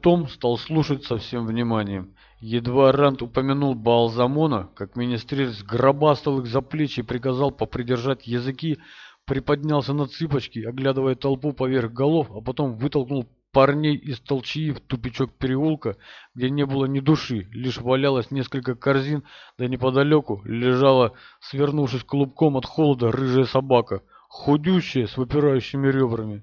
Том стал слушать со всем вниманием. Едва Рант упомянул Баалзамона, как министрец сгробастал их за плечи и приказал попридержать языки, приподнялся на цыпочки, оглядывая толпу поверх голов, а потом вытолкнул парней из толчии в тупичок переулка, где не было ни души, лишь валялось несколько корзин, да неподалеку лежала, свернувшись клубком от холода, рыжая собака, худющая, с выпирающими ребрами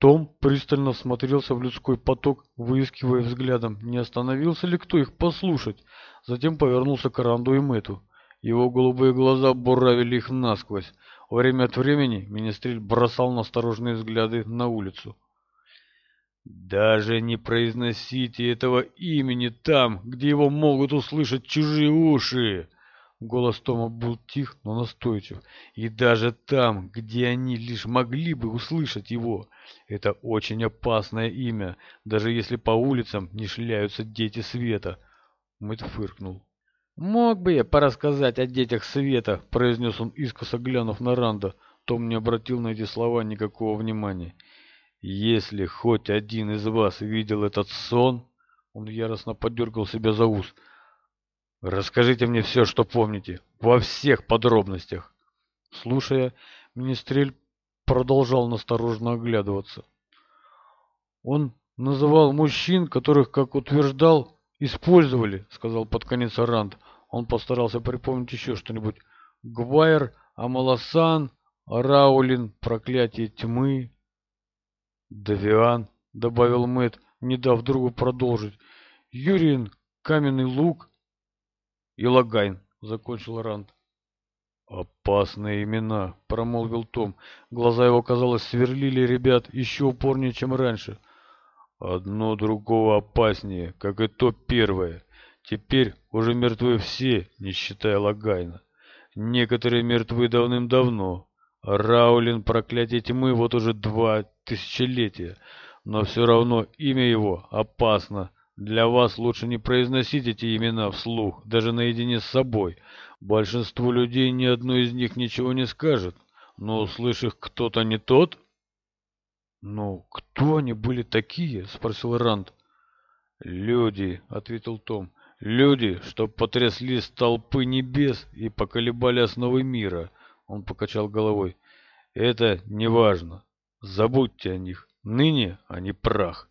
том пристально смотрелся в людской поток, выискивая взглядом, не остановился ли кто их послушать. Затем повернулся к Ранду и Мэту. Его голубые глаза буравили их насквозь. Время от времени министрель бросал настороженные взгляды на улицу. «Даже не произносите этого имени там, где его могут услышать чужие уши!» Голос Тома был тих, но настойчив. И даже там, где они лишь могли бы услышать его. Это очень опасное имя, даже если по улицам не шляются дети света. Мэтт фыркнул. «Мог бы я порассказать о детях света», — произнес он искоса, глянув на Ранда. Том не обратил на эти слова никакого внимания. «Если хоть один из вас видел этот сон...» Он яростно подергал себя за ус. Расскажите мне все, что помните, во всех подробностях. Слушая, министрель продолжал настороженно оглядываться. Он называл мужчин, которых, как утверждал, использовали, сказал под конец Арант. Он постарался припомнить еще что-нибудь. Гвайер, Амаласан, Раулин, проклятие тьмы. Давиан, добавил Мэтт, не дав другу продолжить. Юриан, каменный лук, и Логайн, закончил Ранд. «Опасные имена», — промолвил Том. Глаза его, казалось, сверлили ребят еще упорнее, чем раньше. «Одно другого опаснее, как и то первое. Теперь уже мертвы все, не считая Логайна. Некоторые мертвы давным-давно. Раулин проклятие тьмы вот уже два тысячелетия, но все равно имя его опасно для вас лучше не произносить эти имена вслух, даже наедине с собой. Большинству людей ни одно из них ничего не скажет. Но услышав кто-то не тот... «Ну, кто они были такие?» — спросил Ранд. «Люди», — ответил Том. «Люди, что потрясли столпы небес и поколебали основы мира», — он покачал головой. «Это не важно. Забудьте о них. Ныне они прах».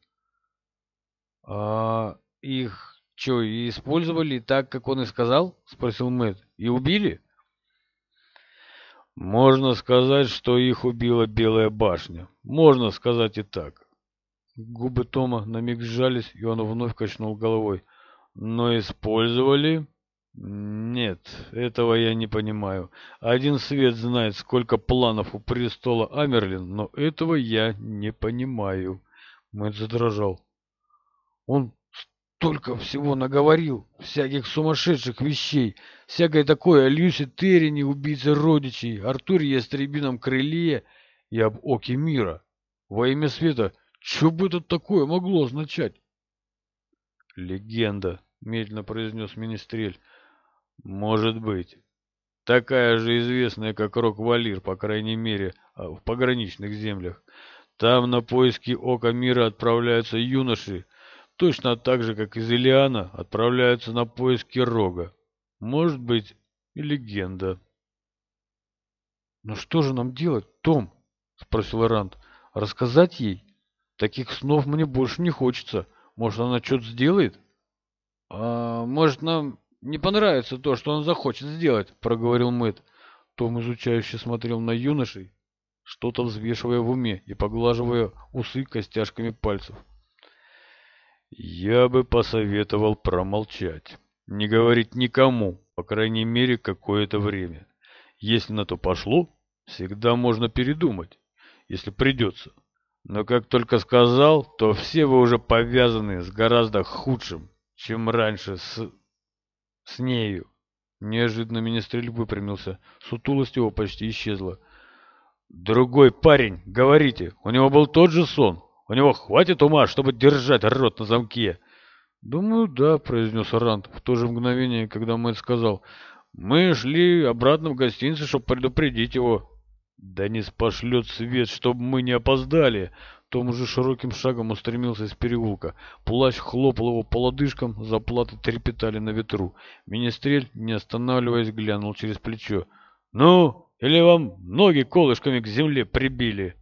А, их что, использовали так, как он и сказал?» — спросил Мэтт. «И убили?» «Можно сказать, что их убила Белая башня. Можно сказать и так». Губы Тома на миг сжались, и он вновь качнул головой. «Но использовали?» «Нет, этого я не понимаю. Один свет знает, сколько планов у престола Амерлин, но этого я не понимаю». Мэтт задрожал. Он столько всего наговорил, всяких сумасшедших вещей, всякое такое о Льюсе Террине, убийце родичей, Артуре Ястребином Крыле и об Оке Мира. Во имя света, что бы это такое могло означать? «Легенда», — медленно произнес Министрель. «Может быть. Такая же известная, как Рок-Валир, по крайней мере, а, в пограничных землях. Там на поиски Ока Мира отправляются юноши, — точно так же, как из Илиана, отправляются на поиски Рога. Может быть, и легенда. «Но что же нам делать, Том?» — спросил Ранд. «Рассказать ей? Таких снов мне больше не хочется. Может, она что-то сделает?» «А может, нам не понравится то, что он захочет сделать?» — проговорил Мэтт. Том изучающе смотрел на юношей, что-то взвешивая в уме и поглаживая усы костяшками пальцев. Я бы посоветовал промолчать, не говорить никому, по крайней мере, какое-то время. Если на то пошло, всегда можно передумать, если придется. Но как только сказал, то все вы уже повязаны с гораздо худшим, чем раньше с... с нею. Неожиданно министрель выпрямился, сутулость его почти исчезла. «Другой парень, говорите, у него был тот же сон?» У него хватит ума, чтобы держать рот на замке?» «Думаю, ну да», — произнес Арант в то же мгновение, когда Мэтт сказал. «Мы шли обратно в гостиницу, чтобы предупредить его». «Да не спошлет свет, чтобы мы не опоздали!» Том уже широким шагом устремился из переулка. Плащ хлопал его по лодыжкам, заплаты трепетали на ветру. Министрель, не останавливаясь, глянул через плечо. «Ну, или вам ноги колышками к земле прибили?»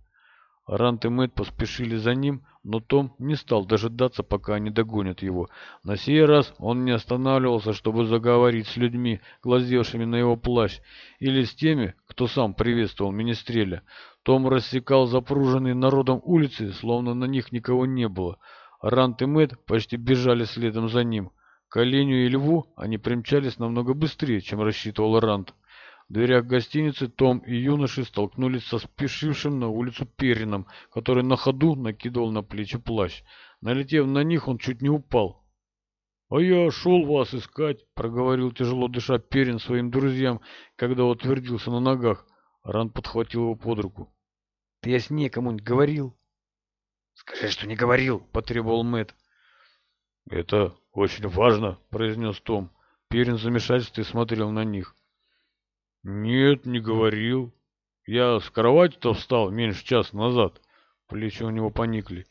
Рант и Мэтт поспешили за ним, но Том не стал дожидаться, пока они догонят его. На сей раз он не останавливался, чтобы заговорить с людьми, глазевшими на его плащ, или с теми, кто сам приветствовал Министреля. Том рассекал запруженные народом улицы, словно на них никого не было. Рант и Мэтт почти бежали следом за ним. К оленю и льву они примчались намного быстрее, чем рассчитывал Рант дверях гостиницы Том и юноши столкнулись со спешившим на улицу Перином, который на ходу накидывал на плечи плащ. Налетев на них, он чуть не упал. «А я шел вас искать», — проговорил тяжело дыша Перин своим друзьям, когда утвердился на ногах. Ран подхватил его под руку. «Ты я с ней кому-нибудь говорил?» «Скажи, что не говорил», — потребовал Мэтт. «Это очень важно», — произнес Том. Перин в замешательстве смотрел на них. «Нет, не говорил. Я с кровати-то встал меньше часа назад». Плечи у него поникли.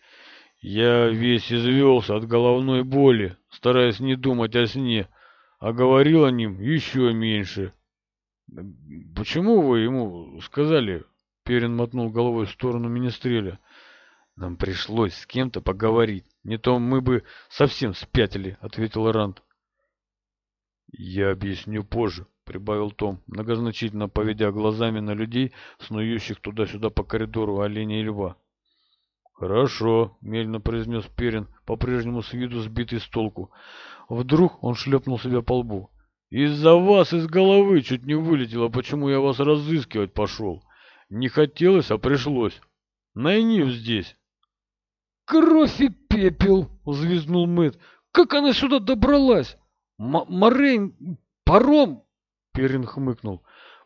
«Я весь извелся от головной боли, стараясь не думать о сне, а говорил о нем еще меньше». «Почему вы ему сказали?» Перин мотнул головой в сторону Министреля. «Нам пришлось с кем-то поговорить. Не то мы бы совсем спятили», — ответил Ранд. «Я объясню позже», прибавил Том, многозначительно поведя глазами на людей, снующих туда-сюда по коридору оленей и льва. «Хорошо», — мельно произнес Перин, по-прежнему с виду сбитый с толку. Вдруг он шлепнул себя по лбу. «Из-за вас из головы чуть не вылетело, почему я вас разыскивать пошел. Не хотелось, а пришлось. Найнив здесь». «Кровь и пепел!» — взвизгнул Мэтт. «Как она сюда добралась? М Морейн, паром, Перин хмыкнул.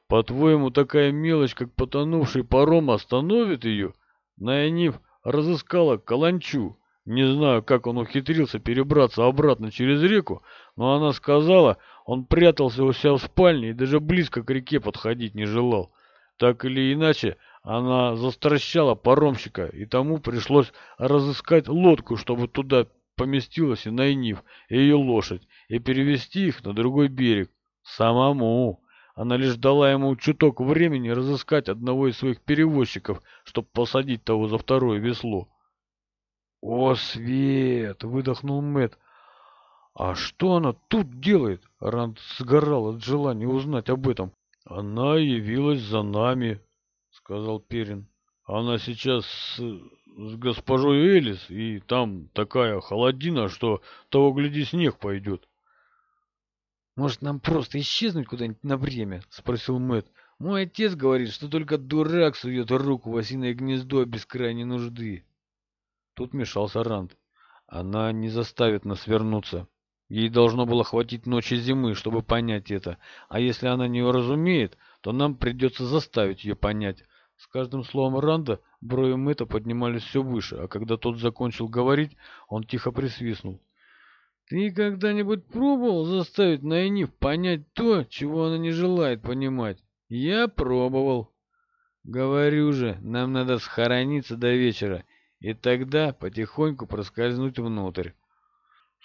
«По-твоему, такая мелочь, как потонувший паром, остановит ее?» Найниф разыскала каланчу. Не знаю, как он ухитрился перебраться обратно через реку, но она сказала, он прятался у себя в спальне и даже близко к реке подходить не желал. Так или иначе, она застращала паромщика, и тому пришлось разыскать лодку, чтобы туда поместилась и Найниф, и ее лошадь, и перевести их на другой берег. Самому. Она лишь дала ему чуток времени разыскать одного из своих перевозчиков, чтобы посадить того за второе весло. «О, Свет!» — выдохнул Мэт. «А что она тут делает?» — Ранд сгорал от желания узнать об этом. «Она явилась за нами», — сказал Перин. «Она сейчас с госпожой Элис, и там такая холодина, что того, гляди, снег пойдет. Может, нам просто исчезнуть куда-нибудь на время?» — спросил Мэт. «Мой отец говорит, что только дурак сует руку в осиное гнездо без крайней нужды». Тут мешался Ранд. «Она не заставит нас вернуться. Ей должно было хватить ночи зимы, чтобы понять это. А если она не уразумеет, то нам придется заставить ее понять». С каждым словом Ранда брови Мэтта поднимались все выше, а когда тот закончил говорить, он тихо присвистнул. Ты когда-нибудь пробовал заставить Найниф понять то, чего она не желает понимать? Я пробовал. Говорю же, нам надо схорониться до вечера и тогда потихоньку проскользнуть внутрь.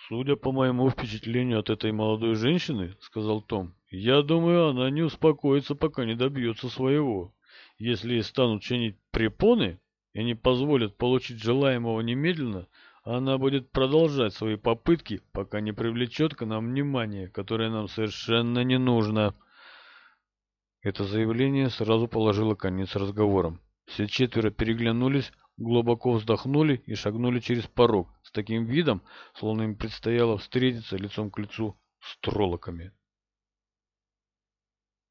«Судя по моему впечатлению от этой молодой женщины, — сказал Том, — я думаю, она не успокоится, пока не добьется своего. Если ей станут чинить препоны и не позволят получить желаемого немедленно, она будет продолжать свои попытки, пока не привлечет к нам внимание, которое нам совершенно не нужно. Это заявление сразу положило конец разговорам. Все четверо переглянулись, глубоко вздохнули и шагнули через порог с таким видом, словно им предстояло встретиться лицом к лицу с троллоками.